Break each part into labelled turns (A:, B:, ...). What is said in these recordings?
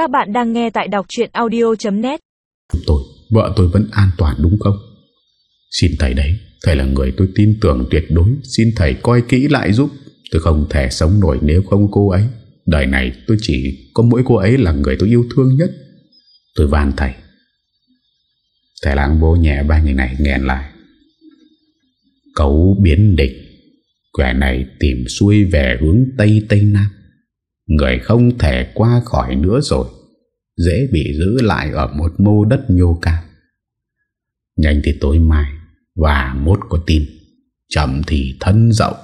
A: Các bạn đang nghe tại đọc chuyện audio.net
B: tôi, Vợ tôi vẫn an toàn đúng không? Xin thầy đấy, Thầy là người tôi tin tưởng tuyệt đối. Xin thầy coi kỹ lại giúp. Tôi không thể sống nổi nếu không cô ấy. Đời này tôi chỉ có mỗi cô ấy là người tôi yêu thương nhất. Tôi van thầy. Thầy lãng bố nhẹ ba người này nghẹn lại. Cấu biến địch. Quẻ này tìm xuôi về hướng Tây Tây Nam. Người không thể qua khỏi nữa rồi. Dễ bị giữ lại ở một mô đất nhô cao. Nhanh thì tối mai, Và mốt có tin. Chậm thì thân rộng.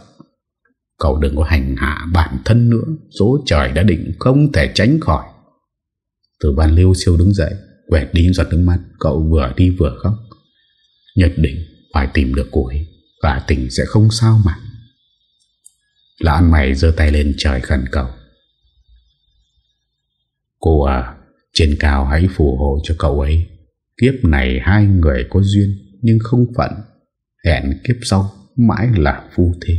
B: Cậu đừng có hành hạ bản thân nữa. Số trời đã định không thể tránh khỏi. Từ ban liêu siêu đứng dậy, Quẹt đi giọt nước mắt. Cậu vừa đi vừa khóc. Nhất định phải tìm được cô ấy, Và tình sẽ không sao mà. Lão ăn mày dơ tay lên trời khẩn cầu. Cô à Trên cao hãy phù hộ cho cậu ấy. Kiếp này hai người có duyên, Nhưng không phận. Hẹn kiếp sau, mãi là phu thê.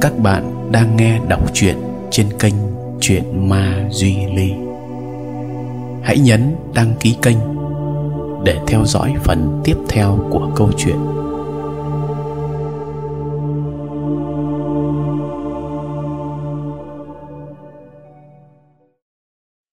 C: Các bạn đang nghe đọc truyện trên kênh Chuyện Ma Duy Ly. Hãy nhấn đăng ký kênh Để theo dõi phần tiếp theo của câu chuyện.